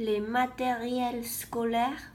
les matériels scolaires